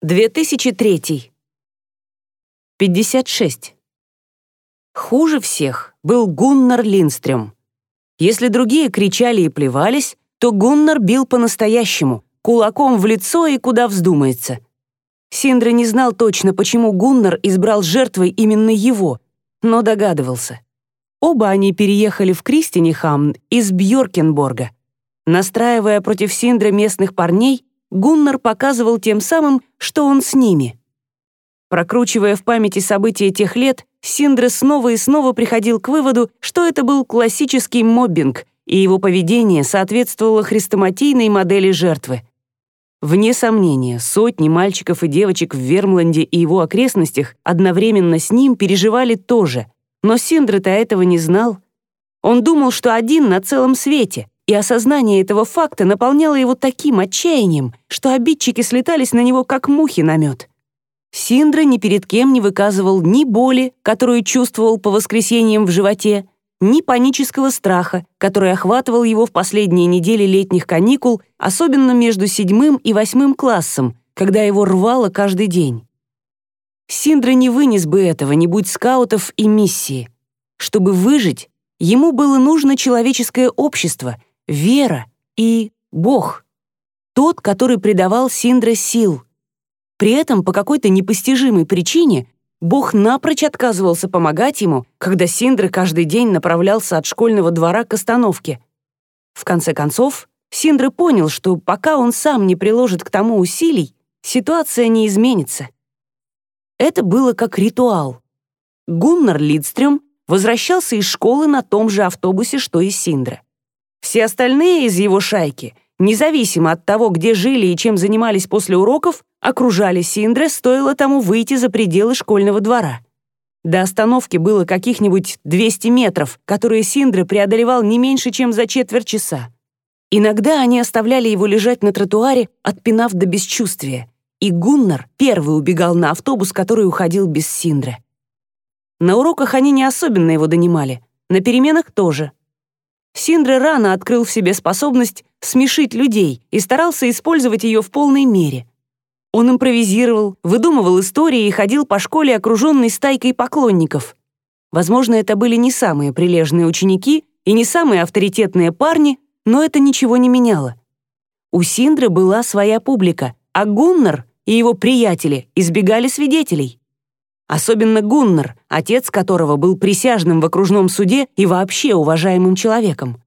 2003. 56. Хуже всех был Гуннар Линстрем. Если другие кричали и плевались, то Гуннар бил по-настоящему, кулаком в лицо и куда вздумается. Синдра не знал точно, почему Гуннар избрал жертвой именно его, но догадывался. Оба они переехали в Кристинихамн из Бьоркенборга. Настраивая против Синдра местных парней, Гуннар показывал тем самым, что он с ними. Прокручивая в памяти события тех лет, Синдре снова и снова приходил к выводу, что это был классический моббинг, и его поведение соответствовало хрестоматийной модели жертвы. Вне сомнения, сотни мальчиков и девочек в Вермланде и его окрестностях одновременно с ним переживали тоже, но Синдре-то этого не знал. Он думал, что один на целом свете — и осознание этого факта наполняло его таким отчаянием, что обидчики слетались на него, как мухи на мед. Синдра ни перед кем не выказывал ни боли, которую чувствовал по воскресеньям в животе, ни панического страха, который охватывал его в последние недели летних каникул, особенно между седьмым и восьмым классом, когда его рвало каждый день. Синдра не вынес бы этого, не будь скаутов и миссии. Чтобы выжить, ему было нужно человеческое общество — вера и Бог. Тот, который придавал Синдре сил. При этом по какой-то непостижимой причине Бог напрочь отказывался помогать ему, когда Синдре каждый день направлялся от школьного двора к остановке. В конце концов, Синдре понял, что пока он сам не приложит к тому усилий, ситуация не изменится. Это было как ритуал. Гуннар Лидстрём возвращался из школы на том же автобусе, что и Синдре. Все остальные из его шайки, независимо от того, где жили и чем занимались после уроков, окружали Синдре, стоило тому выйти за пределы школьного двора. До остановки было каких-нибудь 200 метров, которые Синдре преодолевал не меньше, чем за четверть часа. Иногда они оставляли его лежать на тротуаре, отпинав до бесчувствия, и Гуннар первый убегал на автобус, который уходил без Синдре. На уроках они не особенно его донимали, на переменах тоже — Синдре рано открыл в себе способность смешить людей и старался использовать ее в полной мере. Он импровизировал, выдумывал истории и ходил по школе, окруженной стайкой поклонников. Возможно, это были не самые прилежные ученики и не самые авторитетные парни, но это ничего не меняло. У Синдры была своя публика, а Гуннар и его приятели избегали свидетелей. Особенно Гуннар, отец которого был присяжным в окружном суде и вообще уважаемым человеком.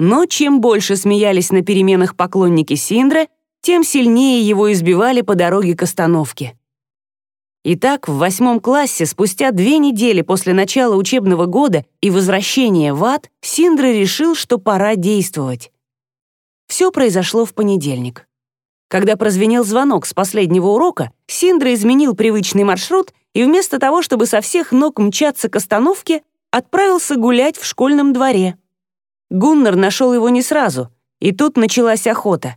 Но чем больше смеялись на переменах поклонники Синдра, тем сильнее его избивали по дороге к остановке. Итак, в восьмом классе, спустя две недели после начала учебного года и возвращения в ад, Синдра решил, что пора действовать. Все произошло в понедельник. Когда прозвенел звонок с последнего урока, Синдра изменил привычный маршрут и вместо того, чтобы со всех ног мчаться к остановке, отправился гулять в школьном дворе. Гуннар нашел его не сразу, и тут началась охота.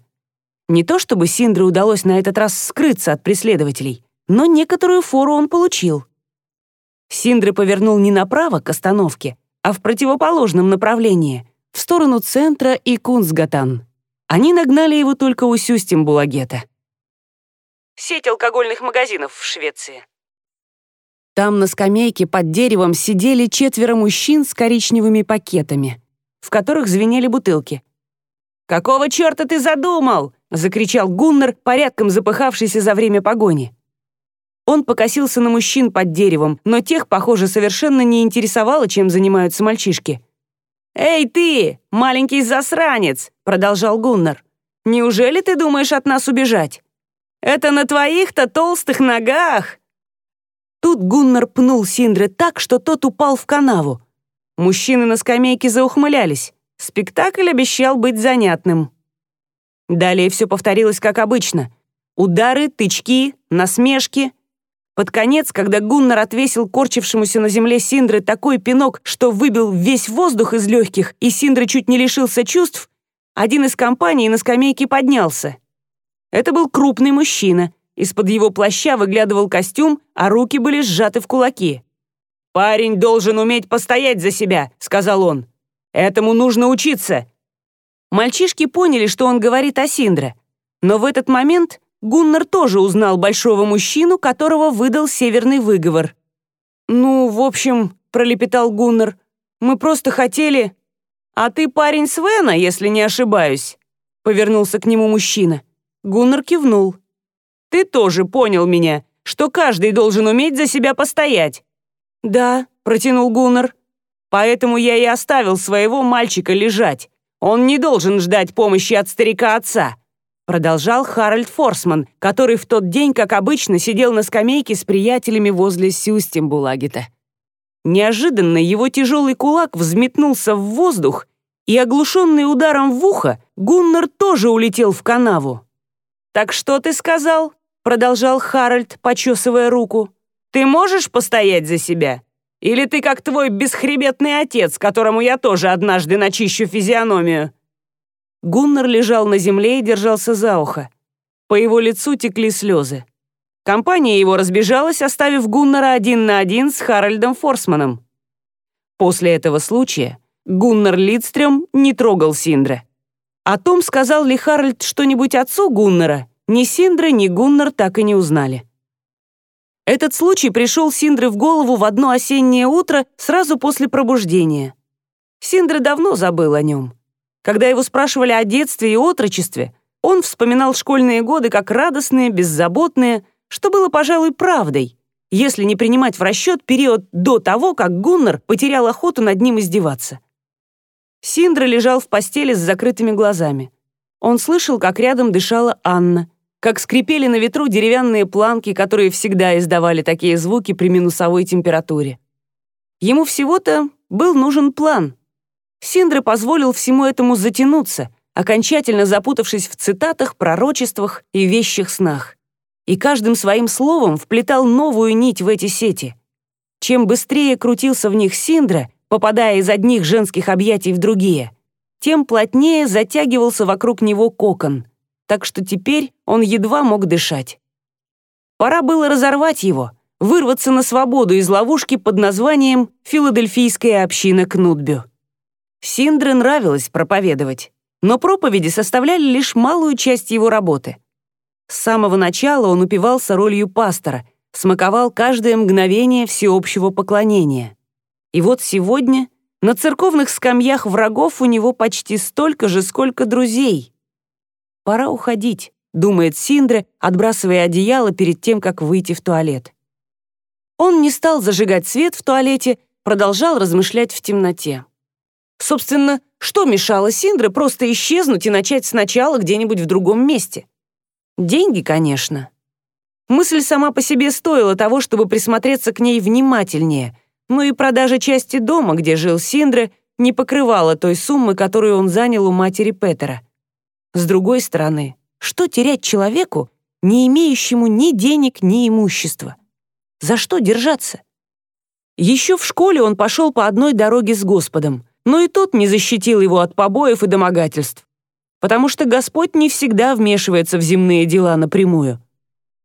Не то чтобы Синдре удалось на этот раз скрыться от преследователей, но некоторую фору он получил. Синдре повернул не направо к остановке, а в противоположном направлении, в сторону центра и Кунсгатан. Они нагнали его только у Сюстимбулагета. Сеть алкогольных магазинов в Швеции. Там на скамейке под деревом сидели четверо мужчин с коричневыми пакетами, в которых звенели бутылки. «Какого черта ты задумал?» — закричал Гуннер, порядком запыхавшийся за время погони. Он покосился на мужчин под деревом, но тех, похоже, совершенно не интересовало, чем занимаются мальчишки. «Эй ты, маленький засранец!» — продолжал Гуннар. «Неужели ты думаешь от нас убежать? Это на твоих-то толстых ногах!» Тут Гуннар пнул Синдре так, что тот упал в канаву. Мужчины на скамейке заухмылялись. Спектакль обещал быть занятным. Далее все повторилось как обычно. Удары, тычки, насмешки — под конец, когда Гуннар отвесил корчившемуся на земле Синдры такой пинок, что выбил весь воздух из легких, и Синдра чуть не лишился чувств, один из компаний на скамейке поднялся. Это был крупный мужчина. Из-под его плаща выглядывал костюм, а руки были сжаты в кулаки. «Парень должен уметь постоять за себя», — сказал он. «Этому нужно учиться». Мальчишки поняли, что он говорит о Синдре, но в этот момент Гуннар тоже узнал большого мужчину, которого выдал северный выговор. «Ну, в общем», — пролепетал Гуннар, — «мы просто хотели...» «А ты парень Свена, если не ошибаюсь», — повернулся к нему мужчина. Гуннар кивнул. «Ты тоже понял меня, что каждый должен уметь за себя постоять». «Да», — протянул Гуннар. «Поэтому я и оставил своего мальчика лежать. Он не должен ждать помощи от старика-отца», продолжал Харальд Форсман, который в тот день, как обычно, сидел на скамейке с приятелями возле Сюстембулагета. Неожиданно его тяжелый кулак взметнулся в воздух, и, оглушенный ударом в ухо, Гуннар тоже улетел в канаву. «Так что ты сказал?» — продолжал Харальд, почесывая руку. «Ты можешь постоять за себя? Или ты как твой бесхребетный отец, которому я тоже однажды начищу физиономию?» Гуннар лежал на земле и держался за ухо. По его лицу текли слезы. Компания его разбежалась, оставив Гуннара один на один с Харальдом Форсманом. После этого случая Гуннар Лидстрём не трогал Синдра. О том, сказал ли Харальд что-нибудь отцу Гуннара, ни Синдра, ни Гуннар так и не узнали. Этот случай пришел Синдре в голову в одно осеннее утро сразу после пробуждения. Синдра давно забыл о нем. Когда его спрашивали о детстве и отрочестве, он вспоминал школьные годы как радостные, беззаботные, что было, пожалуй, правдой, если не принимать в расчет период до того, как Гуннар потерял охоту над ним издеваться. Синдра лежал в постели с закрытыми глазами. Он слышал, как рядом дышала Анна, как скрипели на ветру деревянные планки, которые всегда издавали такие звуки при минусовой температуре. Ему всего-то был нужен план. Синдра позволил всему этому затянуться, окончательно запутавшись в цитатах, пророчествах и вещих снах и каждым своим словом вплетал новую нить в эти сети. Чем быстрее крутился в них Синдра, попадая из одних женских объятий в другие, тем плотнее затягивался вокруг него кокон, так что теперь он едва мог дышать. Пора было разорвать его, вырваться на свободу из ловушки под названием «Филадельфийская община Кнутбю». Синдре нравилось проповедовать, но проповеди составляли лишь малую часть его работы — с самого начала он упивался ролью пастора, смаковал каждое мгновение всеобщего поклонения. И вот сегодня на церковных скамьях врагов у него почти столько же, сколько друзей. «Пора уходить», — думает Синдре, отбрасывая одеяло перед тем, как выйти в туалет. Он не стал зажигать свет в туалете, продолжал размышлять в темноте. Собственно, что мешало Синдре просто исчезнуть и начать сначала где-нибудь в другом месте? Деньги, конечно. Мысль сама по себе стоила того, чтобы присмотреться к ней внимательнее, но и продажа части дома, где жил Синдре, не покрывала той суммы, которую он занял у матери Петера. С другой стороны, что терять человеку, не имеющему ни денег, ни имущества? За что держаться? Еще в школе он пошел по одной дороге с Господом, но и тот не защитил его от побоев и домогательств потому что Господь не всегда вмешивается в земные дела напрямую.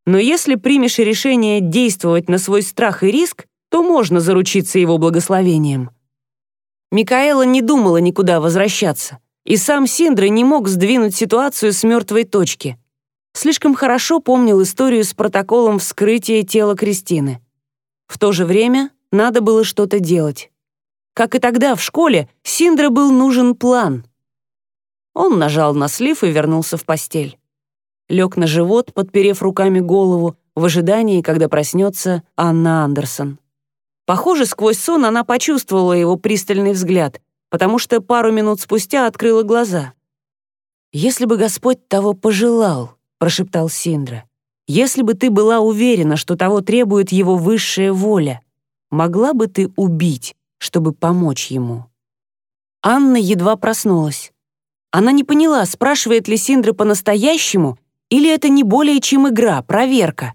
Но если примешь решение действовать на свой страх и риск, то можно заручиться его благословением. Микаэла не думала никуда возвращаться, и сам Синдра не мог сдвинуть ситуацию с мертвой точки. Слишком хорошо помнил историю с протоколом вскрытия тела Кристины. В то же время надо было что-то делать. Как и тогда в школе, Синдра был нужен план — он нажал на слив и вернулся в постель. Лег на живот, подперев руками голову, в ожидании, когда проснется Анна Андерсон. Похоже, сквозь сон она почувствовала его пристальный взгляд, потому что пару минут спустя открыла глаза. «Если бы Господь того пожелал», — прошептал Синдра, «если бы ты была уверена, что того требует его высшая воля, могла бы ты убить, чтобы помочь ему?» Анна едва проснулась. Она не поняла, спрашивает ли Синдра по-настоящему, или это не более чем игра, проверка.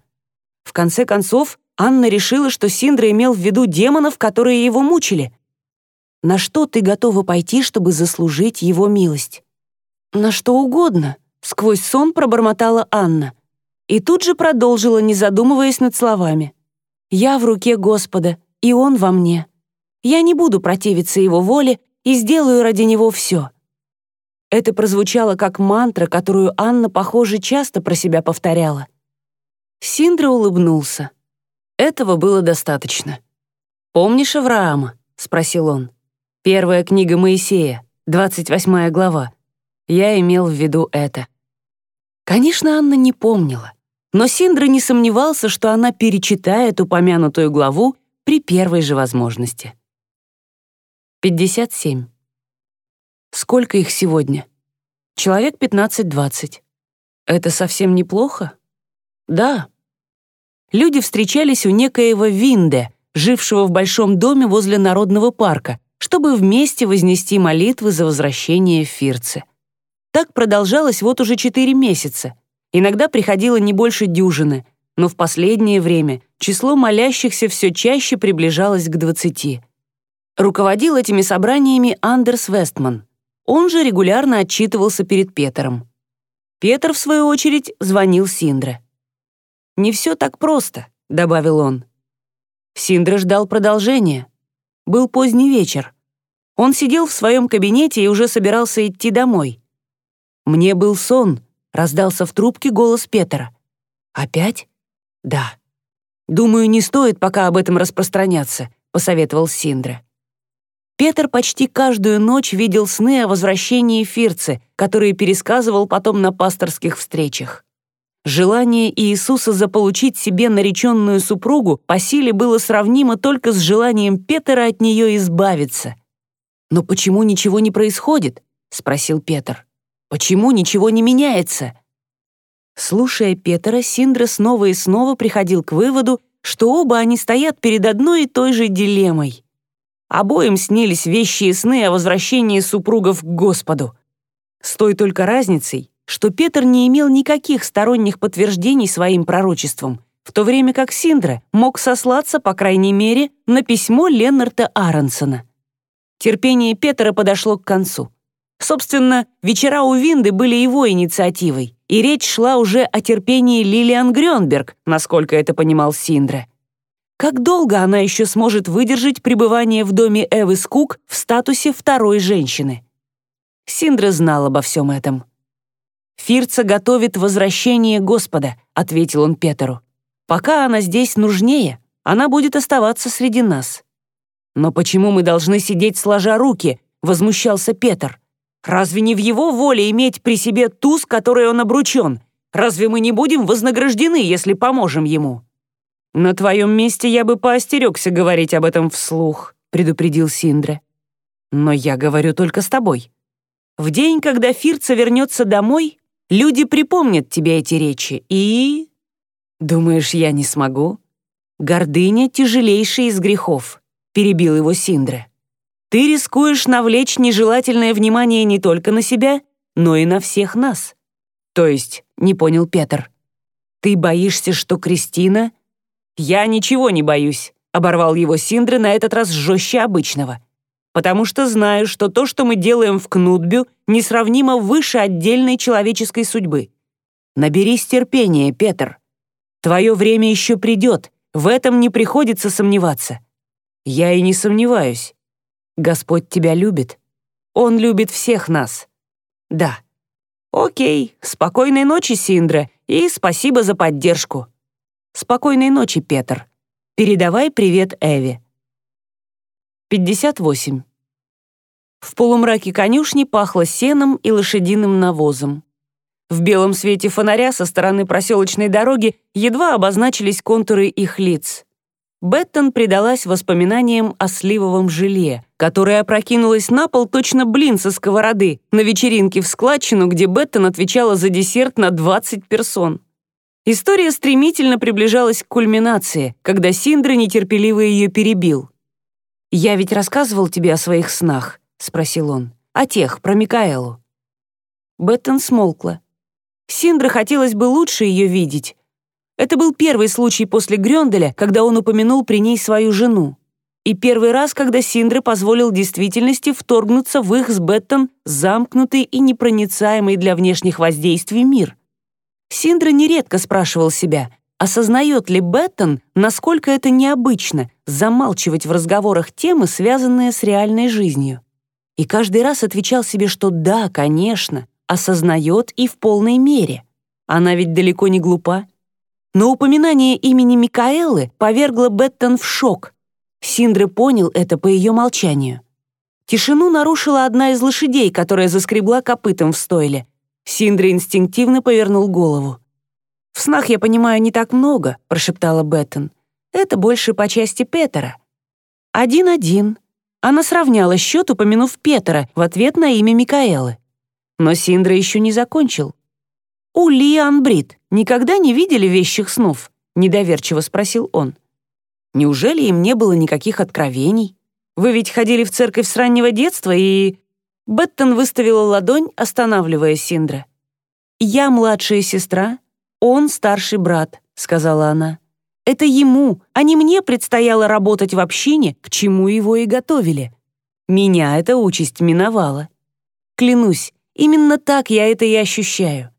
В конце концов, Анна решила, что Синдра имел в виду демонов, которые его мучили. «На что ты готова пойти, чтобы заслужить его милость?» «На что угодно», — сквозь сон пробормотала Анна. И тут же продолжила, не задумываясь над словами. «Я в руке Господа, и Он во мне. Я не буду противиться Его воле и сделаю ради Него все». Это прозвучало как мантра, которую Анна, похоже, часто про себя повторяла. Синдра улыбнулся. Этого было достаточно. «Помнишь Авраама?» — спросил он. «Первая книга Моисея, 28 глава. Я имел в виду это». Конечно, Анна не помнила, но Синдра не сомневался, что она перечитает упомянутую главу при первой же возможности. 57. Сколько их сегодня? Человек 15-20. Это совсем неплохо? Да. Люди встречались у некоего Винде, жившего в большом доме возле Народного парка, чтобы вместе вознести молитвы за возвращение в Фирце. Так продолжалось вот уже четыре месяца. Иногда приходило не больше дюжины, но в последнее время число молящихся все чаще приближалось к двадцати. Руководил этими собраниями Андерс Вестман. Он же регулярно отчитывался перед Петером. Петр, в свою очередь, звонил Синдре. «Не все так просто», — добавил он. Синдра ждал продолжения. Был поздний вечер. Он сидел в своем кабинете и уже собирался идти домой. «Мне был сон», — раздался в трубке голос Петра. «Опять?» «Да». «Думаю, не стоит пока об этом распространяться», — посоветовал Синдра. Петр почти каждую ночь видел сны о возвращении Фирцы, которые пересказывал потом на пасторских встречах. Желание Иисуса заполучить себе нареченную супругу по силе было сравнимо только с желанием Петра от нее избавиться. «Но почему ничего не происходит?» — спросил Петр. «Почему ничего не меняется?» Слушая Петра, Синдра снова и снова приходил к выводу, что оба они стоят перед одной и той же дилеммой. Обоим снились вещи и сны о возвращении супругов к Господу. С той только разницей, что Петр не имел никаких сторонних подтверждений своим пророчествам, в то время как Синдра мог сослаться, по крайней мере, на письмо Леннарта Аронсона. Терпение Петра подошло к концу. Собственно, вечера у Винды были его инициативой, и речь шла уже о терпении Лилиан Грёнберг, насколько это понимал Синдра. Как долго она еще сможет выдержать пребывание в доме Эвы Скук в статусе второй женщины? Синдра знал обо всем этом. «Фирца готовит возвращение Господа», — ответил он Петеру. «Пока она здесь нужнее, она будет оставаться среди нас». «Но почему мы должны сидеть сложа руки?» — возмущался Петр. «Разве не в его воле иметь при себе туз, которой он обручен? Разве мы не будем вознаграждены, если поможем ему?» «На твоем месте я бы поостерегся говорить об этом вслух», — предупредил Синдре. «Но я говорю только с тобой. В день, когда Фирца вернется домой, люди припомнят тебе эти речи и...» «Думаешь, я не смогу?» «Гордыня — тяжелейший из грехов», — перебил его Синдре. «Ты рискуешь навлечь нежелательное внимание не только на себя, но и на всех нас». «То есть», — не понял Петр, — «ты боишься, что Кристина «Я ничего не боюсь», — оборвал его Синдре на этот раз жестче обычного. «Потому что знаю, что то, что мы делаем в Кнутбю, несравнимо выше отдельной человеческой судьбы. Наберись терпения, Петр. Твое время еще придет, в этом не приходится сомневаться». «Я и не сомневаюсь. Господь тебя любит. Он любит всех нас». «Да». «Окей, спокойной ночи, Синдра, и спасибо за поддержку». Спокойной ночи, Петр. Передавай привет Эви. 58. В полумраке конюшни пахло сеном и лошадиным навозом. В белом свете фонаря со стороны проселочной дороги едва обозначились контуры их лиц. Беттон предалась воспоминаниям о сливовом желе, которое опрокинулось на пол точно блин со сковороды на вечеринке в складчину, где Беттон отвечала за десерт на 20 персон. История стремительно приближалась к кульминации, когда Синдра нетерпеливо ее перебил. «Я ведь рассказывал тебе о своих снах?» — спросил он. «О тех, про Микаэлу». Беттон смолкла. Синдра хотелось бы лучше ее видеть. Это был первый случай после Грёнделя, когда он упомянул при ней свою жену. И первый раз, когда Синдра позволил действительности вторгнуться в их с Беттон замкнутый и непроницаемый для внешних воздействий мир — Синдра нередко спрашивал себя, осознает ли Беттон, насколько это необычно замалчивать в разговорах темы, связанные с реальной жизнью. и каждый раз отвечал себе, что да, конечно, осознает и в полной мере. Она ведь далеко не глупа. Но упоминание имени Микаэлы повергло Беттон в шок. Синдре понял это по ее молчанию. Тишину нарушила одна из лошадей, которая заскребла копытом в стойле. Синдре инстинктивно повернул голову. «В снах я понимаю не так много», — прошептала Беттон. «Это больше по части Петера». «Один-один». Она сравняла счет, упомянув Петера в ответ на имя Микаэлы. Но Синдра еще не закончил. «У Ли Анбрид никогда не видели вещих снов?» — недоверчиво спросил он. «Неужели им не было никаких откровений? Вы ведь ходили в церковь с раннего детства и...» Беттон выставила ладонь, останавливая Синдра. «Я младшая сестра, он старший брат», — сказала она. «Это ему, а не мне предстояло работать в общине, к чему его и готовили. Меня эта участь миновала. Клянусь, именно так я это и ощущаю.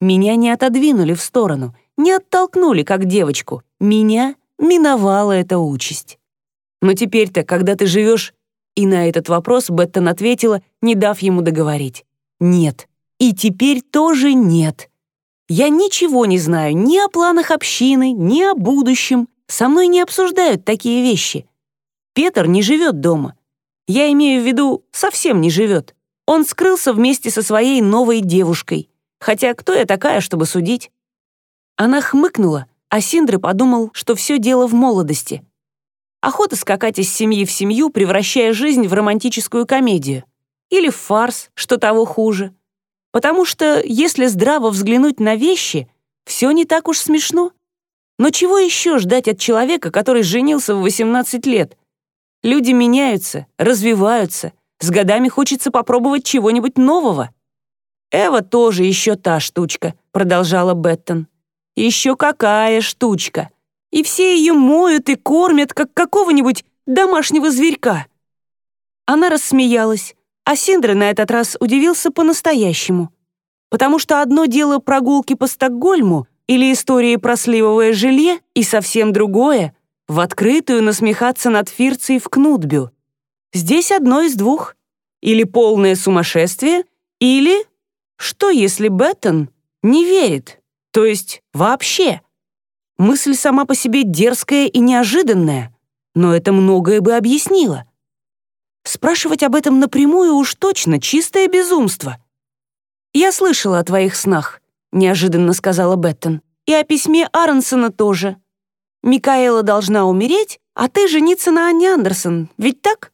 Меня не отодвинули в сторону, не оттолкнули, как девочку. Меня миновала эта участь. Но теперь-то, когда ты живешь... И на этот вопрос Беттон ответила, не дав ему договорить. Нет. И теперь тоже нет. Я ничего не знаю ни о планах общины, ни о будущем. Со мной не обсуждают такие вещи. Петр не живет дома. Я имею в виду, совсем не живет. Он скрылся вместе со своей новой девушкой. Хотя кто я такая, чтобы судить? Она хмыкнула, а Синдры подумал, что все дело в молодости. Охота скакать из семьи в семью, превращая жизнь в романтическую комедию. Или в фарс, что того хуже. Потому что, если здраво взглянуть на вещи, все не так уж смешно. Но чего еще ждать от человека, который женился в 18 лет? Люди меняются, развиваются. С годами хочется попробовать чего-нибудь нового. «Эва тоже еще та штучка», — продолжала Беттон. «Еще какая штучка! И все ее моют и кормят, как какого-нибудь домашнего зверька». Она рассмеялась, а Синдра на этот раз удивился по-настоящему. Потому что одно дело прогулки по Стокгольму или истории про сливовое желе, и совсем другое — в открытую насмехаться над Фирцией в Кнутбю. Здесь одно из двух. Или полное сумасшествие, или что, если Беттон не верит? То есть вообще? Мысль сама по себе дерзкая и неожиданная, но это многое бы объяснило. Спрашивать об этом напрямую уж точно чистое безумство. «Я слышала о твоих снах», — неожиданно сказала Беттон. «И о письме Аронсона тоже. Микаэла должна умереть, а ты жениться на Анне Андерсон, ведь так?»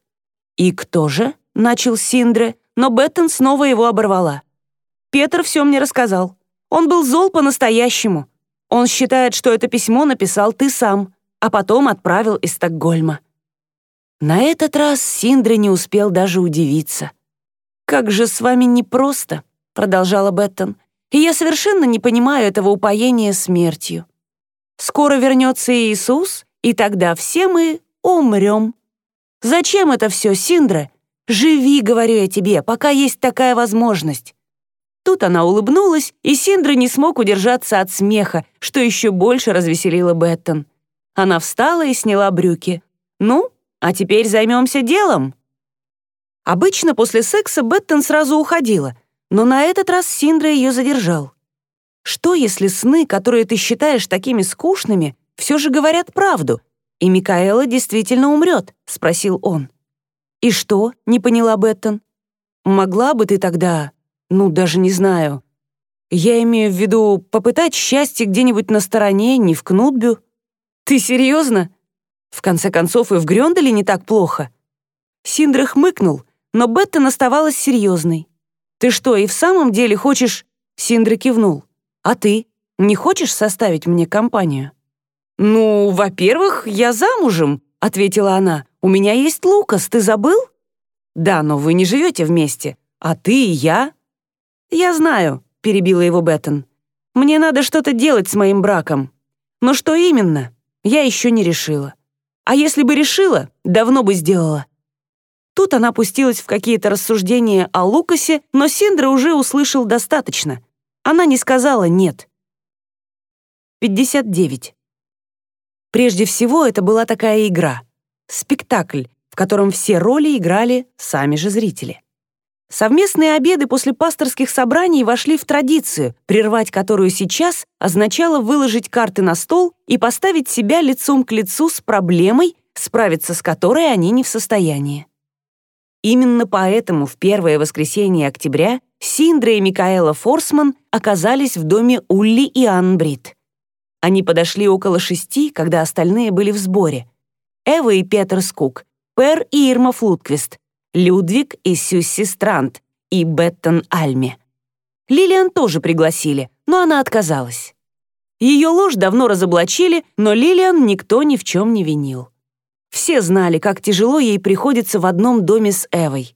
«И кто же?» — начал Синдре, но Беттон снова его оборвала. Петр все мне рассказал. Он был зол по-настоящему. Он считает, что это письмо написал ты сам, а потом отправил из Стокгольма». На этот раз Синдра не успел даже удивиться. «Как же с вами непросто», — продолжала Беттон, «и я совершенно не понимаю этого упоения смертью. Скоро вернется Иисус, и тогда все мы умрем. Зачем это все, Синдра? Живи, говорю я тебе, пока есть такая возможность. Тут она улыбнулась, и Синдра не смог удержаться от смеха, что еще больше развеселило Беттон. Она встала и сняла брюки. «Ну, а теперь займемся делом». Обычно после секса Беттон сразу уходила, но на этот раз Синдра ее задержал. «Что, если сны, которые ты считаешь такими скучными, все же говорят правду, и Микаэла действительно умрет?» — спросил он. «И что?» — не поняла Беттон. «Могла бы ты тогда ну, даже не знаю. Я имею в виду попытать счастье где-нибудь на стороне, не в Кнутбю. Ты серьезно? В конце концов, и в Грёнделе не так плохо. Синдра хмыкнул, но Беттон оставалась серьезной. «Ты что, и в самом деле хочешь...» Синдра кивнул. «А ты? Не хочешь составить мне компанию?» «Ну, во-первых, я замужем», — ответила она. «У меня есть Лукас, ты забыл?» «Да, но вы не живете вместе. А ты и я «Я знаю», — перебила его Беттон. «Мне надо что-то делать с моим браком. Но что именно, я еще не решила. А если бы решила, давно бы сделала». Тут она пустилась в какие-то рассуждения о Лукасе, но Синдра уже услышал достаточно. Она не сказала «нет». 59. Прежде всего, это была такая игра. Спектакль, в котором все роли играли сами же зрители. Совместные обеды после пасторских собраний вошли в традицию, прервать которую сейчас означало выложить карты на стол и поставить себя лицом к лицу с проблемой, справиться с которой они не в состоянии. Именно поэтому в первое воскресенье октября Синдра и Микаэла Форсман оказались в доме Улли и Анбрид. Они подошли около шести, когда остальные были в сборе. Эва и Петер Скук, Пер и Ирма Флутквист, Людвиг и Сюсси Странт и Беттон Альме. Лилиан тоже пригласили, но она отказалась. Ее ложь давно разоблачили, но Лилиан никто ни в чем не винил. Все знали, как тяжело ей приходится в одном доме с Эвой.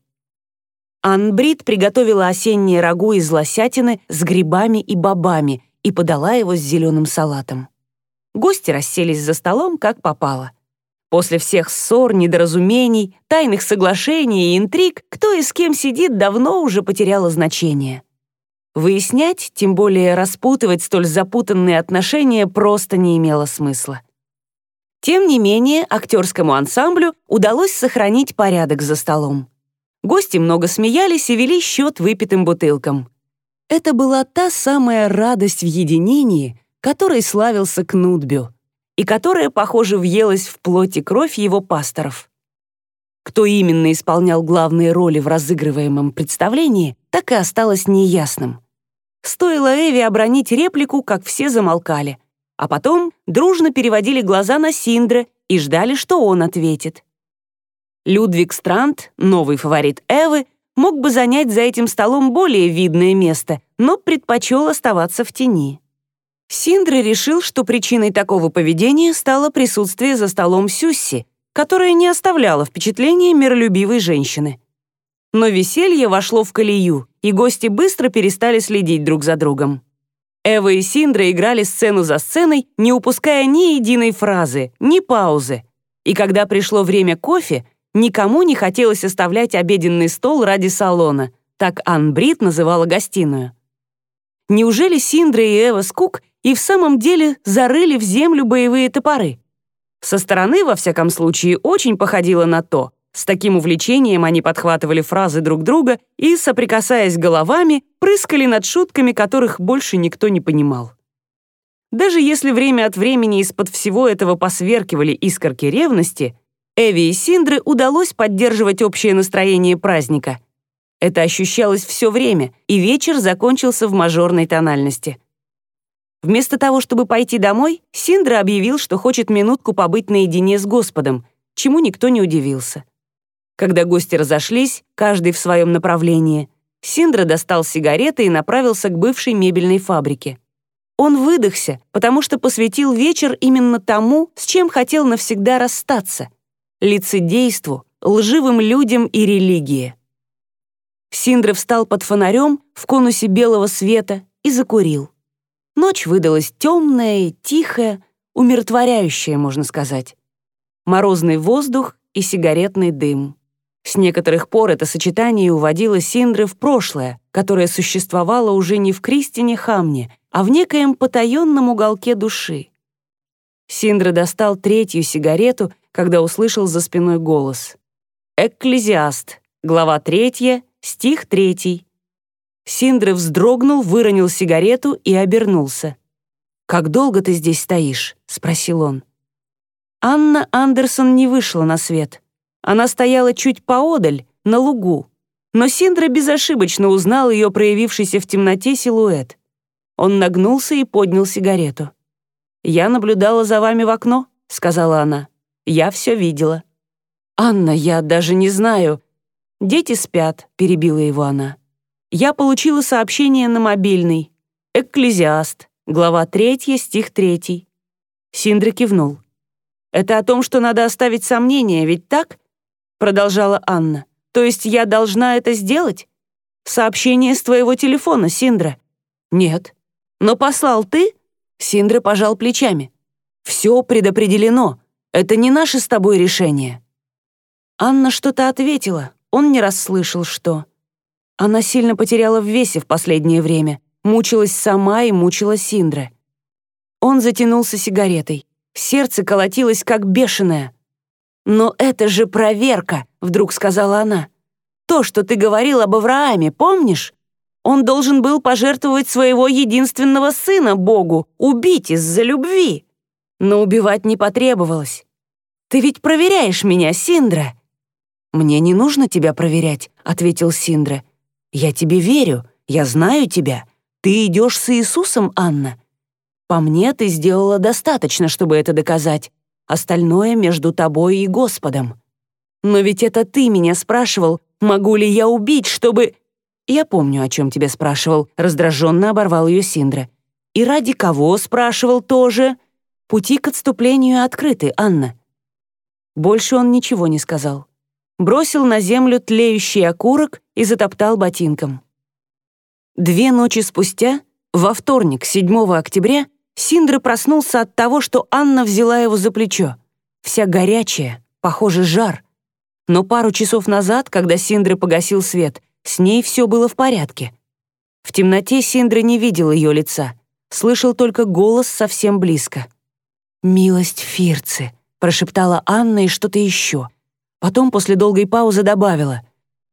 Анбрид приготовила осеннее рагу из лосятины с грибами и бобами и подала его с зеленым салатом. Гости расселись за столом, как попало. После всех ссор, недоразумений, тайных соглашений и интриг, кто и с кем сидит, давно уже потеряло значение. Выяснять, тем более распутывать столь запутанные отношения просто не имело смысла. Тем не менее, актерскому ансамблю удалось сохранить порядок за столом. Гости много смеялись и вели счет выпитым бутылкам. Это была та самая радость в единении, которой славился Кнутбю, и которая, похоже, въелась в плоть и кровь его пасторов. Кто именно исполнял главные роли в разыгрываемом представлении, так и осталось неясным. Стоило Эви обронить реплику, как все замолкали, а потом дружно переводили глаза на Синдра и ждали, что он ответит. Людвиг Странт, новый фаворит Эвы, мог бы занять за этим столом более видное место, но предпочел оставаться в тени. Синдра решил, что причиной такого поведения стало присутствие за столом Сюсси, которая не оставляла впечатления миролюбивой женщины. Но веселье вошло в колею, и гости быстро перестали следить друг за другом. Эва и Синдра играли сцену за сценой, не упуская ни единой фразы, ни паузы. И когда пришло время кофе, никому не хотелось оставлять обеденный стол ради салона, так Ан Брит называла гостиную. Неужели Синдра и Эва Скук и в самом деле зарыли в землю боевые топоры? Со стороны, во всяком случае, очень походило на то, с таким увлечением они подхватывали фразы друг друга и, соприкасаясь головами, прыскали над шутками, которых больше никто не понимал. Даже если время от времени из-под всего этого посверкивали искорки ревности, Эви и Синдры удалось поддерживать общее настроение праздника. Это ощущалось все время, и вечер закончился в мажорной тональности. Вместо того, чтобы пойти домой, Синдра объявил, что хочет минутку побыть наедине с Господом, чему никто не удивился. Когда гости разошлись, каждый в своем направлении, Синдра достал сигареты и направился к бывшей мебельной фабрике. Он выдохся, потому что посвятил вечер именно тому, с чем хотел навсегда расстаться — лицедейству, лживым людям и религии. Синдра встал под фонарем в конусе белого света и закурил. Ночь выдалась темная и тихая, умиротворяющая, можно сказать. Морозный воздух и сигаретный дым. С некоторых пор это сочетание уводило Синдры в прошлое, которое существовало уже не в Кристине Хамне, а в некоем потаенном уголке души. Синдра достал третью сигарету, когда услышал за спиной голос. «Экклезиаст, глава третья, стих третий». Синдра вздрогнул, выронил сигарету и обернулся. «Как долго ты здесь стоишь?» — спросил он. Анна Андерсон не вышла на свет. Она стояла чуть поодаль, на лугу, но Синдра безошибочно узнал ее проявившийся в темноте силуэт. Он нагнулся и поднял сигарету. «Я наблюдала за вами в окно», — сказала она. «Я все видела». «Анна, я даже не знаю». «Дети спят», — перебила его она. «Я получила сообщение на мобильный. Экклезиаст, глава 3, стих 3». Синдра кивнул. «Это о том, что надо оставить сомнения, ведь так?» продолжала Анна. «То есть я должна это сделать? Сообщение с твоего телефона, Синдра?» «Нет». «Но послал ты?» Синдра пожал плечами. «Все предопределено. Это не наше с тобой решение». Анна что-то ответила. Он не расслышал, что. Она сильно потеряла в весе в последнее время, мучилась сама и мучила Синдра. Он затянулся сигаретой. Сердце колотилось, как бешеное. «Но это же проверка», — вдруг сказала она. То, что ты говорил об Аврааме, помнишь? Он должен был пожертвовать своего единственного сына Богу, убить из-за любви. Но убивать не потребовалось. Ты ведь проверяешь меня, Синдра?» «Мне не нужно тебя проверять», — ответил Синдра. «Я тебе верю, я знаю тебя. Ты идешь с Иисусом, Анна. По мне, ты сделала достаточно, чтобы это доказать. Остальное между тобой и Господом. Но ведь это ты меня спрашивал, могу ли я убить, чтобы...» «Я помню, о чем тебя спрашивал», — раздраженно оборвал ее Синдра. «И ради кого?» — спрашивал тоже. «Пути к отступлению открыты, Анна». Больше он ничего не сказал. Бросил на землю тлеющий окурок и затоптал ботинком. Две ночи спустя, во вторник, 7 октября, Синдра проснулся от того, что Анна взяла его за плечо. Вся горячая, похоже, жар. Но пару часов назад, когда Синдра погасил свет, с ней все было в порядке. В темноте Синдра не видел ее лица, слышал только голос совсем близко. «Милость Фирцы», — прошептала Анна и что-то еще. Потом после долгой паузы добавила,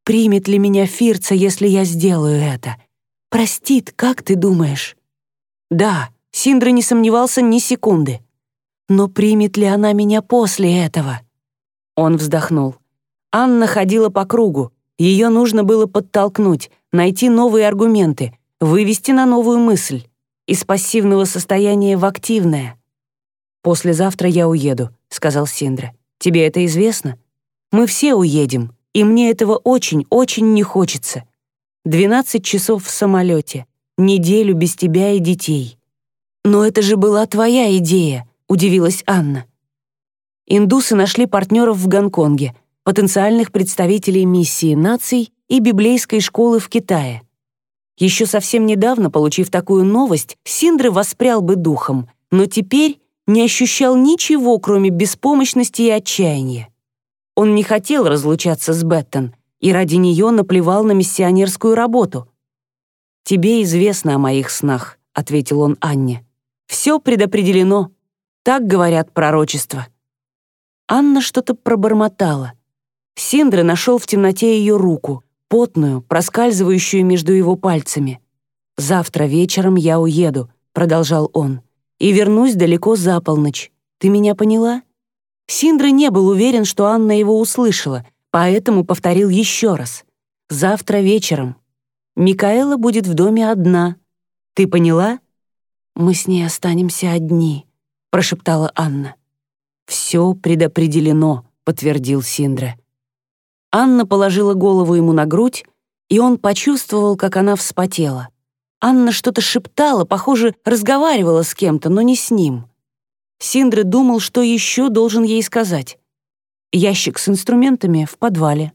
«Примет ли меня Фирца, если я сделаю это? Простит, как ты думаешь?» «Да», — Синдра не сомневался ни секунды. «Но примет ли она меня после этого?» Он вздохнул. Анна ходила по кругу, ее нужно было подтолкнуть, найти новые аргументы, вывести на новую мысль. Из пассивного состояния в активное. «Послезавтра я уеду», — сказал Синдра. «Тебе это известно? Мы все уедем, и мне этого очень-очень не хочется. Двенадцать часов в самолете, неделю без тебя и детей». «Но это же была твоя идея», — удивилась Анна. Индусы нашли партнеров в Гонконге, потенциальных представителей миссии наций и библейской школы в Китае. Еще совсем недавно, получив такую новость, Синдры воспрял бы духом, но теперь не ощущал ничего, кроме беспомощности и отчаяния. Он не хотел разлучаться с Беттон и ради нее наплевал на миссионерскую работу. «Тебе известно о моих снах», — ответил он Анне. «Все предопределено. Так говорят пророчества». Анна что-то пробормотала — Синдра нашел в темноте ее руку, потную, проскальзывающую между его пальцами. «Завтра вечером я уеду», — продолжал он, «и вернусь далеко за полночь. Ты меня поняла?» Синдра не был уверен, что Анна его услышала, поэтому повторил еще раз. «Завтра вечером. Микаэла будет в доме одна. Ты поняла?» «Мы с ней останемся одни», — прошептала Анна. «Все предопределено», — подтвердил Синдра. Анна положила голову ему на грудь, и он почувствовал, как она вспотела. Анна что-то шептала, похоже, разговаривала с кем-то, но не с ним. Синдре думал, что еще должен ей сказать. Ящик с инструментами в подвале.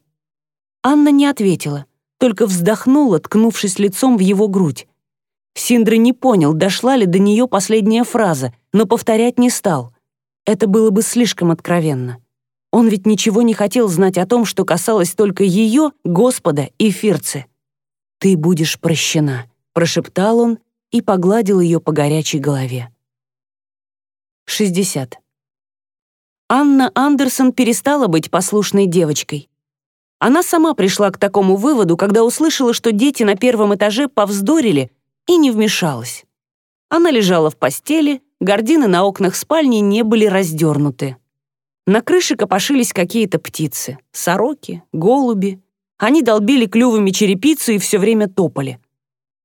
Анна не ответила, только вздохнула, ткнувшись лицом в его грудь. Синдре не понял, дошла ли до нее последняя фраза, но повторять не стал. Это было бы слишком откровенно. Он ведь ничего не хотел знать о том, что касалось только ее, Господа и Фирцы. «Ты будешь прощена», — прошептал он и погладил ее по горячей голове. 60. Анна Андерсон перестала быть послушной девочкой. Она сама пришла к такому выводу, когда услышала, что дети на первом этаже повздорили и не вмешалась. Она лежала в постели, гардины на окнах спальни не были раздернуты. На крыше копошились какие-то птицы, сороки, голуби. Они долбили клювами черепицу и все время топали.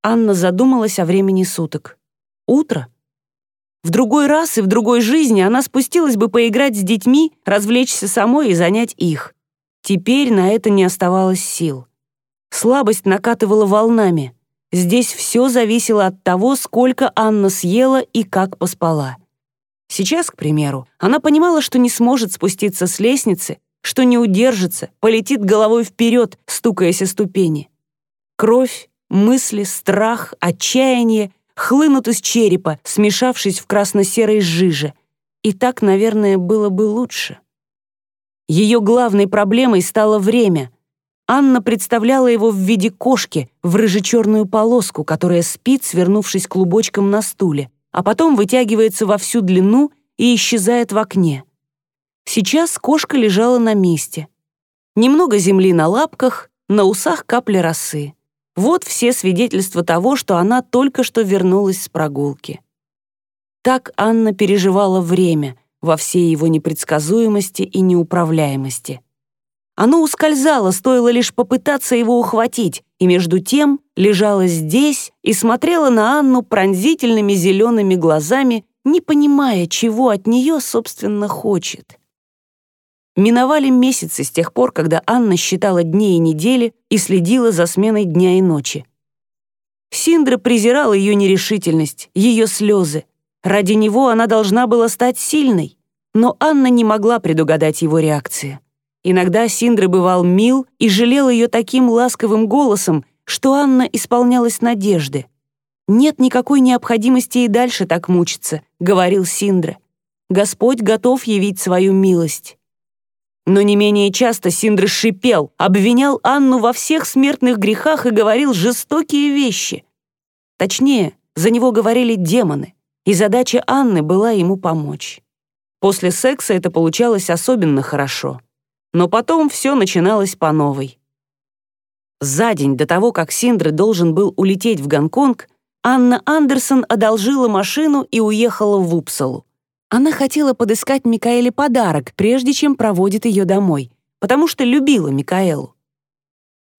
Анна задумалась о времени суток. Утро. В другой раз и в другой жизни она спустилась бы поиграть с детьми, развлечься самой и занять их. Теперь на это не оставалось сил. Слабость накатывала волнами. Здесь все зависело от того, сколько Анна съела и как поспала. Сейчас, к примеру, она понимала, что не сможет спуститься с лестницы, что не удержится, полетит головой вперед, стукаясь о ступени. Кровь, мысли, страх, отчаяние хлынут из черепа, смешавшись в красно-серой жиже. И так, наверное, было бы лучше. Ее главной проблемой стало время. Анна представляла его в виде кошки в рыже-черную полоску, которая спит, свернувшись клубочком на стуле а потом вытягивается во всю длину и исчезает в окне. Сейчас кошка лежала на месте. Немного земли на лапках, на усах капли росы. Вот все свидетельства того, что она только что вернулась с прогулки. Так Анна переживала время во всей его непредсказуемости и неуправляемости. Оно ускользало, стоило лишь попытаться его ухватить, и между тем лежала здесь и смотрела на Анну пронзительными зелеными глазами, не понимая, чего от нее, собственно, хочет. Миновали месяцы с тех пор, когда Анна считала дни и недели и следила за сменой дня и ночи. Синдра презирала ее нерешительность, ее слезы. Ради него она должна была стать сильной, но Анна не могла предугадать его реакции. Иногда Синдра бывал мил и жалел ее таким ласковым голосом, что Анна исполнялась надежды. «Нет никакой необходимости и дальше так мучиться», — говорил Синдра. «Господь готов явить свою милость». Но не менее часто Синдра шипел, обвинял Анну во всех смертных грехах и говорил жестокие вещи. Точнее, за него говорили демоны, и задача Анны была ему помочь. После секса это получалось особенно хорошо. Но потом все начиналось по новой. За день до того, как Синдра должен был улететь в Гонконг, Анна Андерсон одолжила машину и уехала в Упсалу. Она хотела подыскать Микаэле подарок, прежде чем проводит ее домой, потому что любила Микаэлу.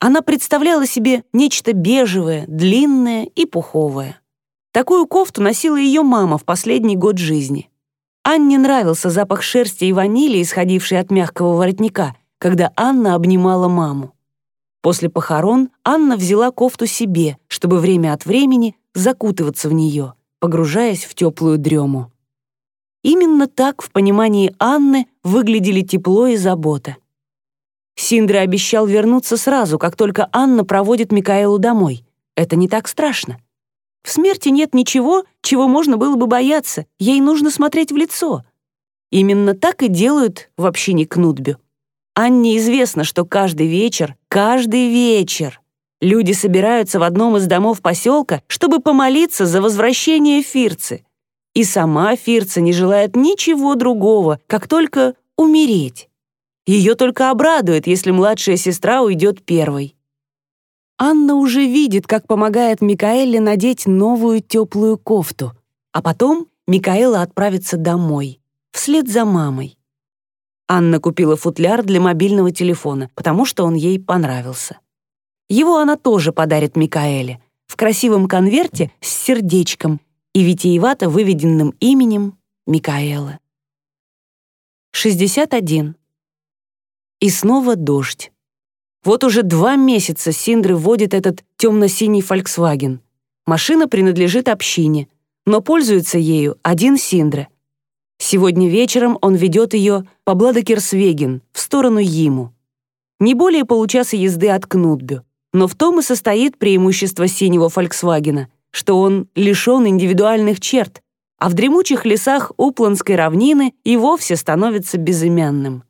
Она представляла себе нечто бежевое, длинное и пуховое. Такую кофту носила ее мама в последний год жизни. Анне нравился запах шерсти и ванили, исходивший от мягкого воротника, когда Анна обнимала маму. После похорон Анна взяла кофту себе, чтобы время от времени закутываться в нее, погружаясь в теплую дрему. Именно так в понимании Анны выглядели тепло и забота. Синдра обещал вернуться сразу, как только Анна проводит Микаэлу домой. Это не так страшно. В смерти нет ничего, чего можно было бы бояться, ей нужно смотреть в лицо. Именно так и делают в общине Кнутбю. Анне известно, что каждый вечер, каждый вечер люди собираются в одном из домов поселка, чтобы помолиться за возвращение Фирцы — и сама Фирца не желает ничего другого, как только умереть. Ее только обрадует, если младшая сестра уйдет первой. Анна уже видит, как помогает Микаэле надеть новую теплую кофту, а потом Микаэла отправится домой, вслед за мамой. Анна купила футляр для мобильного телефона, потому что он ей понравился. Его она тоже подарит Микаэле в красивом конверте с сердечком и витиевато выведенным именем Микаэла. 61. И снова дождь. Вот уже два месяца Синдры водит этот темно-синий Volkswagen. Машина принадлежит общине, но пользуется ею один Синдра. Сегодня вечером он ведет ее по Бладокерсвеген в сторону Йиму. Не более получаса езды от Кнутбю, но в том и состоит преимущество синего Фольксвагена — что он лишен индивидуальных черт, а в дремучих лесах Упландской равнины и вовсе становится безымянным.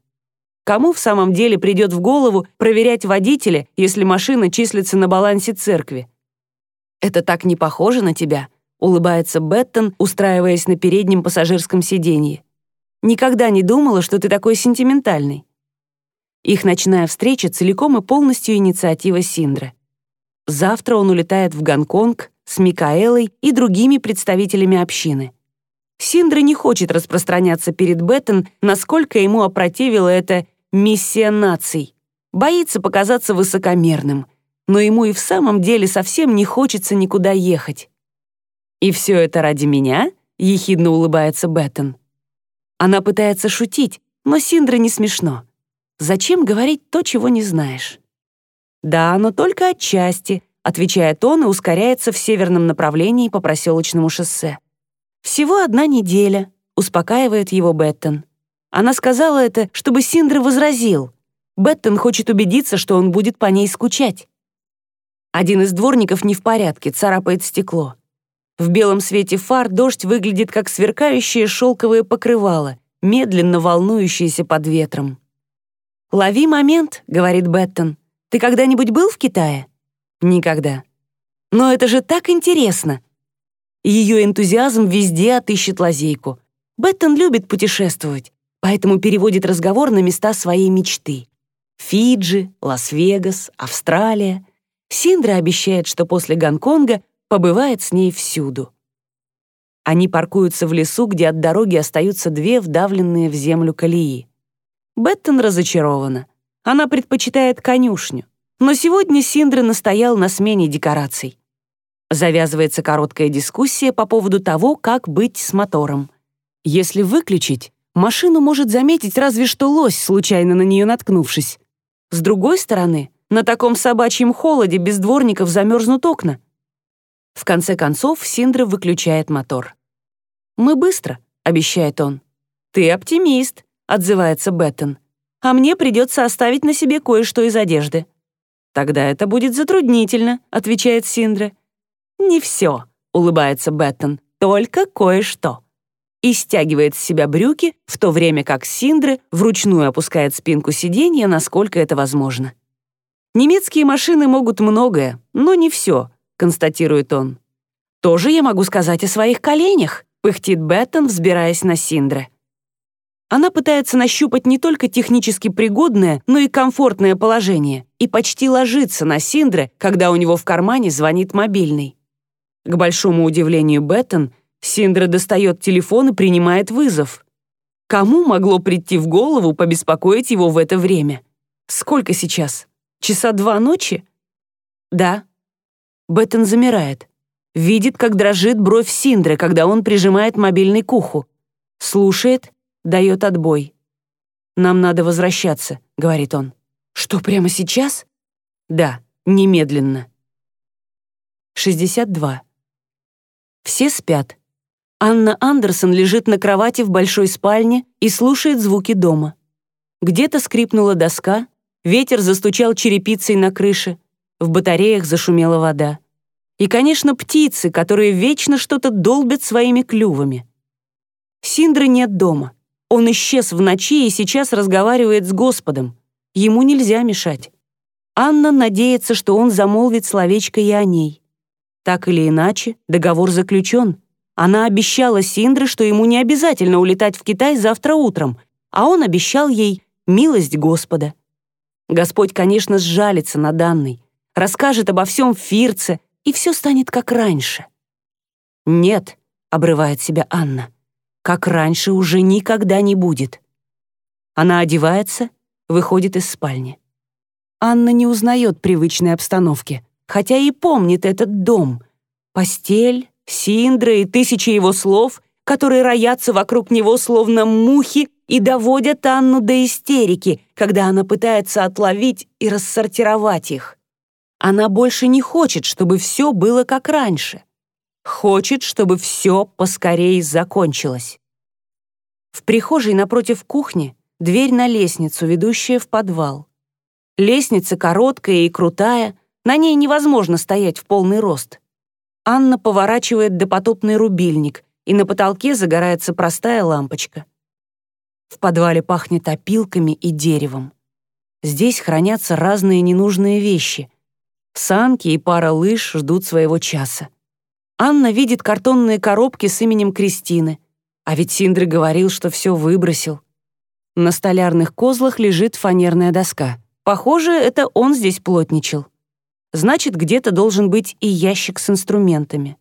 Кому в самом деле придет в голову проверять водителя, если машина числится на балансе церкви? «Это так не похоже на тебя», — улыбается Беттон, устраиваясь на переднем пассажирском сиденье. «Никогда не думала, что ты такой сентиментальный». Их ночная встреча целиком и полностью инициатива Синдра. Завтра он улетает в Гонконг, с Микаэлой и другими представителями общины. Синдра не хочет распространяться перед Беттон, насколько ему опротивила эта миссия наций. Боится показаться высокомерным, но ему и в самом деле совсем не хочется никуда ехать. «И все это ради меня?» — ехидно улыбается Беттон. Она пытается шутить, но Синдра не смешно. Зачем говорить то, чего не знаешь? Да, но только отчасти — отвечает он и ускоряется в северном направлении по проселочному шоссе. «Всего одна неделя», — успокаивает его Беттон. Она сказала это, чтобы Синдра возразил. Беттон хочет убедиться, что он будет по ней скучать. Один из дворников не в порядке, царапает стекло. В белом свете фар дождь выглядит как сверкающее шелковое покрывало, медленно волнующееся под ветром. «Лови момент», — говорит Беттон. «Ты когда-нибудь был в Китае?» Никогда. Но это же так интересно. Ее энтузиазм везде отыщет лазейку. Беттон любит путешествовать, поэтому переводит разговор на места своей мечты. Фиджи, Лас-Вегас, Австралия. Синдра обещает, что после Гонконга побывает с ней всюду. Они паркуются в лесу, где от дороги остаются две вдавленные в землю колеи. Беттон разочарована. Она предпочитает конюшню. Но сегодня Синдра настоял на смене декораций. Завязывается короткая дискуссия по поводу того, как быть с мотором. Если выключить, машину может заметить разве что лось, случайно на нее наткнувшись. С другой стороны, на таком собачьем холоде без дворников замерзнут окна. В конце концов, Синдра выключает мотор. «Мы быстро», — обещает он. «Ты оптимист», — отзывается Беттон. «А мне придется оставить на себе кое-что из одежды». «Тогда это будет затруднительно», — отвечает Синдра. «Не все», — улыбается Беттон, — «только кое-что». И стягивает с себя брюки, в то время как Синдра вручную опускает спинку сиденья, насколько это возможно. «Немецкие машины могут многое, но не все», — констатирует он. «Тоже я могу сказать о своих коленях», — пыхтит Беттон, взбираясь на Синдре. Она пытается нащупать не только технически пригодное, но и комфортное положение и почти ложится на Синдре, когда у него в кармане звонит мобильный. К большому удивлению Беттон, Синдра достает телефон и принимает вызов. Кому могло прийти в голову побеспокоить его в это время? Сколько сейчас? Часа два ночи? Да. Беттон замирает. Видит, как дрожит бровь Синдры, когда он прижимает мобильный к уху. Слушает, дает отбой. «Нам надо возвращаться», — говорит он. «Что, прямо сейчас?» «Да, немедленно». 62. Все спят. Анна Андерсон лежит на кровати в большой спальне и слушает звуки дома. Где-то скрипнула доска, ветер застучал черепицей на крыше, в батареях зашумела вода. И, конечно, птицы, которые вечно что-то долбят своими клювами. Синдры нет дома. Он исчез в ночи и сейчас разговаривает с Господом. Ему нельзя мешать. Анна надеется, что он замолвит словечко и о ней. Так или иначе, договор заключен. Она обещала Синдре, что ему не обязательно улетать в Китай завтра утром, а он обещал ей милость Господа. Господь, конечно, сжалится над Анной, расскажет обо всем Фирце, и все станет как раньше. «Нет», — обрывает себя Анна, — как раньше уже никогда не будет. Она одевается, выходит из спальни. Анна не узнает привычной обстановки, хотя и помнит этот дом. Постель, Синдра и тысячи его слов, которые роятся вокруг него словно мухи и доводят Анну до истерики, когда она пытается отловить и рассортировать их. Она больше не хочет, чтобы все было как раньше. Хочет, чтобы все поскорее закончилось. В прихожей напротив кухни дверь на лестницу, ведущая в подвал. Лестница короткая и крутая, на ней невозможно стоять в полный рост. Анна поворачивает допотопный рубильник, и на потолке загорается простая лампочка. В подвале пахнет опилками и деревом. Здесь хранятся разные ненужные вещи. Санки и пара лыж ждут своего часа. Анна видит картонные коробки с именем Кристины. А ведь Синдры говорил, что все выбросил. На столярных козлах лежит фанерная доска. Похоже, это он здесь плотничал. Значит, где-то должен быть и ящик с инструментами.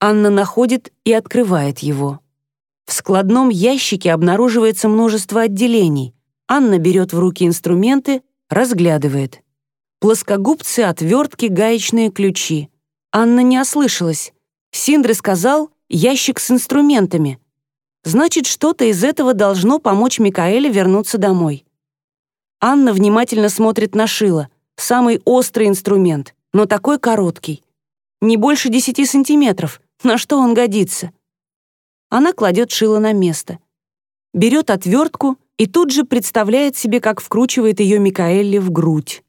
Анна находит и открывает его. В складном ящике обнаруживается множество отделений. Анна берет в руки инструменты, разглядывает. Плоскогубцы, отвертки, гаечные ключи. Анна не ослышалась. Синдры сказал «ящик с инструментами». Значит, что-то из этого должно помочь Микаэле вернуться домой. Анна внимательно смотрит на шило. Самый острый инструмент, но такой короткий. Не больше 10 сантиметров. На что он годится? Она кладет шило на место. Берет отвертку и тут же представляет себе, как вкручивает ее Микаэле в грудь.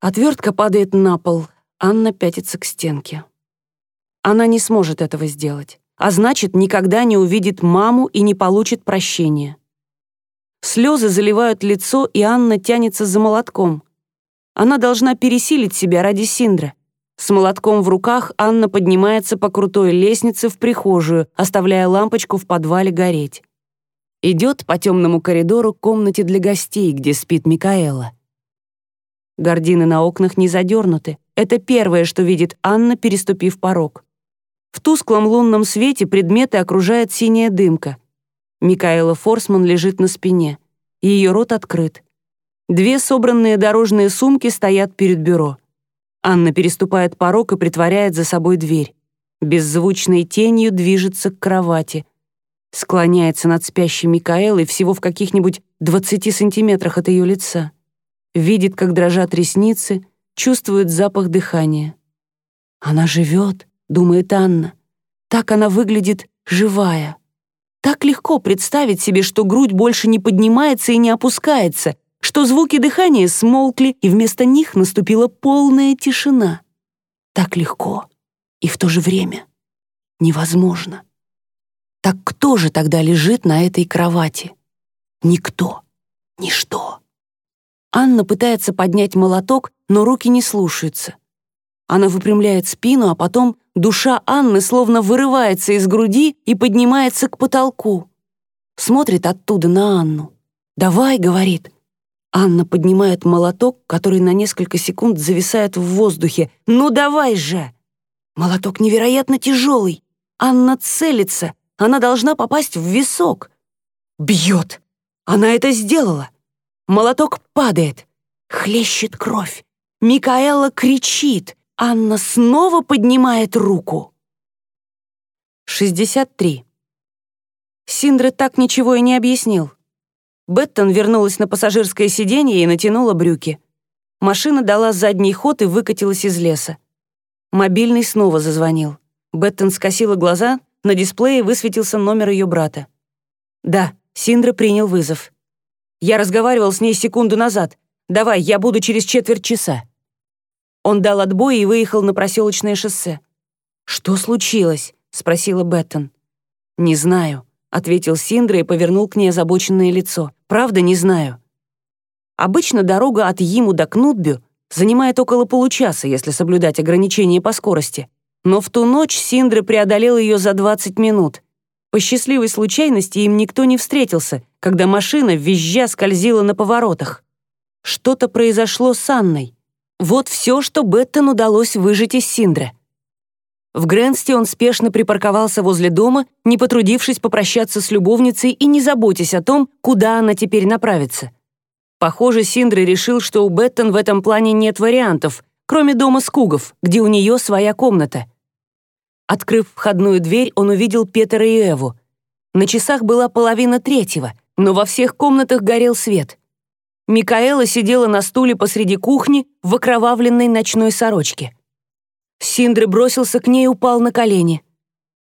Отвертка падает на пол, Анна пятится к стенке. Она не сможет этого сделать, а значит, никогда не увидит маму и не получит прощения. Слезы заливают лицо, и Анна тянется за молотком. Она должна пересилить себя ради Синдра. С молотком в руках Анна поднимается по крутой лестнице в прихожую, оставляя лампочку в подвале гореть. Идет по темному коридору к комнате для гостей, где спит Микаэла. Гардины на окнах не задернуты. Это первое, что видит Анна, переступив порог. В тусклом лунном свете предметы окружает синяя дымка. Микаэла Форсман лежит на спине. Ее рот открыт. Две собранные дорожные сумки стоят перед бюро. Анна переступает порог и притворяет за собой дверь. Беззвучной тенью движется к кровати. Склоняется над спящей Микаэлой всего в каких-нибудь 20 сантиметрах от ее лица. Видит, как дрожат ресницы, чувствует запах дыхания. «Она живет», — думает Анна. «Так она выглядит живая». Так легко представить себе, что грудь больше не поднимается и не опускается, что звуки дыхания смолкли, и вместо них наступила полная тишина. Так легко и в то же время невозможно. Так кто же тогда лежит на этой кровати? Никто, ничто. Анна пытается поднять молоток, но руки не слушаются. Она выпрямляет спину, а потом душа Анны словно вырывается из груди и поднимается к потолку. Смотрит оттуда на Анну. «Давай», — говорит. Анна поднимает молоток, который на несколько секунд зависает в воздухе. «Ну давай же!» Молоток невероятно тяжелый. Анна целится. Она должна попасть в висок. Бьет. Она это сделала. Молоток падает. Хлещет кровь. Микаэла кричит. Анна снова поднимает руку. 63. Синдре так ничего и не объяснил. Беттон вернулась на пассажирское сиденье и натянула брюки. Машина дала задний ход и выкатилась из леса. Мобильный снова зазвонил. Беттон скосила глаза, на дисплее высветился номер ее брата. «Да, Синдра принял вызов. Я разговаривал с ней секунду назад. Давай, я буду через четверть часа». Он дал отбой и выехал на проселочное шоссе. «Что случилось?» — спросила Беттон. «Не знаю», — ответил Синдра и повернул к ней озабоченное лицо. «Правда, не знаю». Обычно дорога от Йиму до Кнутбю занимает около получаса, если соблюдать ограничения по скорости. Но в ту ночь Синдра преодолел ее за 20 минут. По счастливой случайности им никто не встретился, когда машина визжа скользила на поворотах. Что-то произошло с Анной. Вот все, что Беттон удалось выжить из Синдра. В Грэнсте он спешно припарковался возле дома, не потрудившись попрощаться с любовницей и не заботясь о том, куда она теперь направится. Похоже, Синдра решил, что у Беттон в этом плане нет вариантов, кроме дома Скугов, где у нее своя комната. Открыв входную дверь, он увидел Петера и Эву. На часах была половина третьего, но во всех комнатах горел свет. Микаэла сидела на стуле посреди кухни в окровавленной ночной сорочке. Синдры бросился к ней и упал на колени.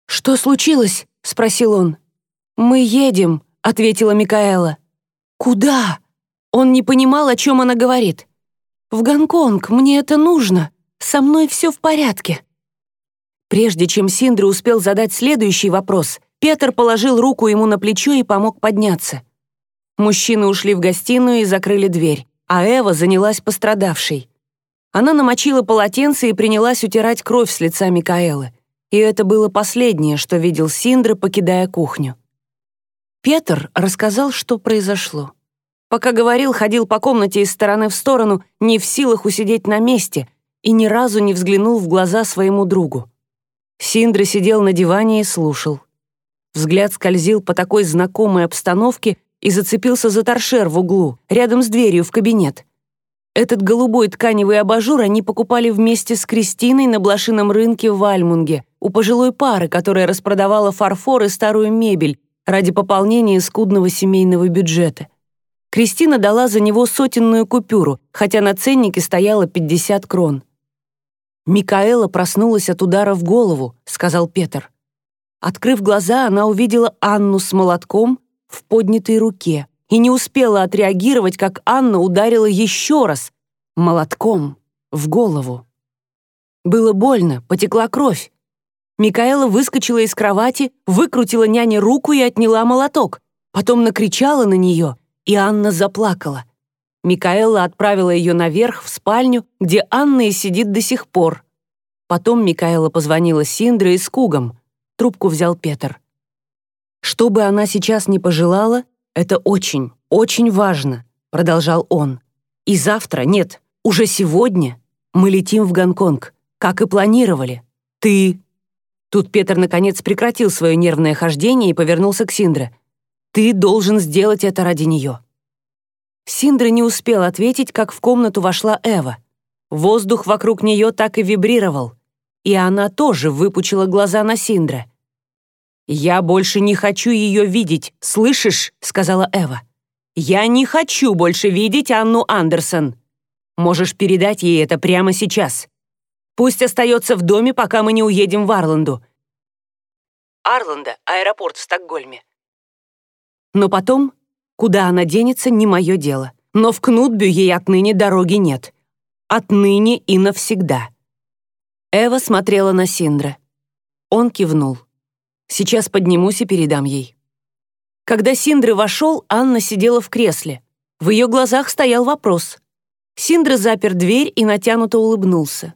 «Что случилось?» — спросил он. «Мы едем», — ответила Микаэла. «Куда?» Он не понимал, о чем она говорит. «В Гонконг, мне это нужно. Со мной все в порядке». Прежде чем Синдра успел задать следующий вопрос, Петр положил руку ему на плечо и помог подняться. Мужчины ушли в гостиную и закрыли дверь, а Эва занялась пострадавшей. Она намочила полотенце и принялась утирать кровь с лица Микаэлы. И это было последнее, что видел Синдра, покидая кухню. Петр рассказал, что произошло. Пока говорил, ходил по комнате из стороны в сторону, не в силах усидеть на месте, и ни разу не взглянул в глаза своему другу. Синдра сидел на диване и слушал. Взгляд скользил по такой знакомой обстановке, и зацепился за торшер в углу, рядом с дверью в кабинет. Этот голубой тканевый абажур они покупали вместе с Кристиной на блошином рынке в Альмунге, у пожилой пары, которая распродавала фарфор и старую мебель ради пополнения скудного семейного бюджета. Кристина дала за него сотенную купюру, хотя на ценнике стояло 50 крон. «Микаэла проснулась от удара в голову», — сказал Петр. Открыв глаза, она увидела Анну с молотком, в поднятой руке и не успела отреагировать, как Анна ударила еще раз, молотком, в голову. Было больно, потекла кровь. Микаэла выскочила из кровати, выкрутила няне руку и отняла молоток. Потом накричала на нее, и Анна заплакала. Микаэла отправила ее наверх, в спальню, где Анна и сидит до сих пор. Потом Микаэла позвонила Синдре и с Кугом. Трубку взял Петр. Что бы она сейчас ни пожелала, это очень, очень важно, продолжал он. И завтра, нет, уже сегодня мы летим в Гонконг, как и планировали. Ты...» Тут Петр наконец прекратил свое нервное хождение и повернулся к Синдре. «Ты должен сделать это ради нее». Синдра не успел ответить, как в комнату вошла Эва. Воздух вокруг нее так и вибрировал. И она тоже выпучила глаза на Синдра. «Я больше не хочу ее видеть, слышишь?» — сказала Эва. «Я не хочу больше видеть Анну Андерсон. Можешь передать ей это прямо сейчас. Пусть остается в доме, пока мы не уедем в Арланду. Арланда — аэропорт в Стокгольме. Но потом, куда она денется, не мое дело. Но в Кнутбю ей отныне дороги нет. Отныне и навсегда. Эва смотрела на Синдра. Он кивнул. «Сейчас поднимусь и передам ей». Когда Синдра вошел, Анна сидела в кресле. В ее глазах стоял вопрос. Синдра запер дверь и натянуто улыбнулся.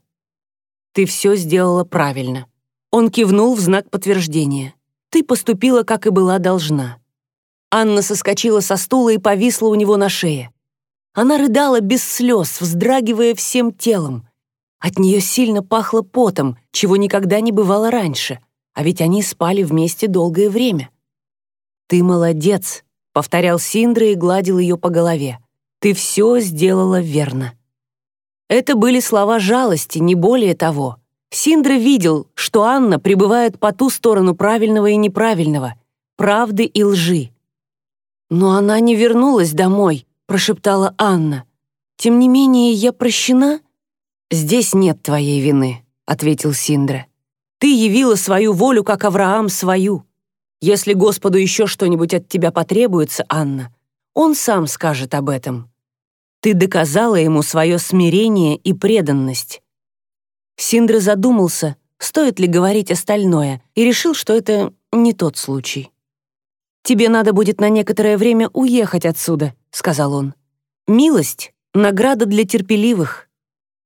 «Ты все сделала правильно». Он кивнул в знак подтверждения. «Ты поступила, как и была должна». Анна соскочила со стула и повисла у него на шее. Она рыдала без слез, вздрагивая всем телом. От нее сильно пахло потом, чего никогда не бывало раньше, а ведь они спали вместе долгое время. «Ты молодец», — повторял Синдра и гладил ее по голове. Ты все сделала верно». Это были слова жалости, не более того. Синдра видел, что Анна пребывает по ту сторону правильного и неправильного, правды и лжи. «Но она не вернулась домой», — прошептала Анна. «Тем не менее, я прощена?» «Здесь нет твоей вины», — ответил Синдра. «Ты явила свою волю, как Авраам свою. Если Господу еще что-нибудь от тебя потребуется, Анна, он сам скажет об этом». Ты доказала ему свое смирение и преданность». Синдра задумался, стоит ли говорить остальное, и решил, что это не тот случай. «Тебе надо будет на некоторое время уехать отсюда», — сказал он. «Милость — награда для терпеливых.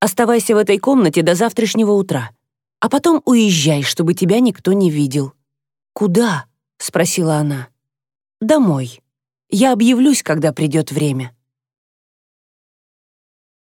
Оставайся в этой комнате до завтрашнего утра, а потом уезжай, чтобы тебя никто не видел». «Куда?» — спросила она. «Домой. Я объявлюсь, когда придет время».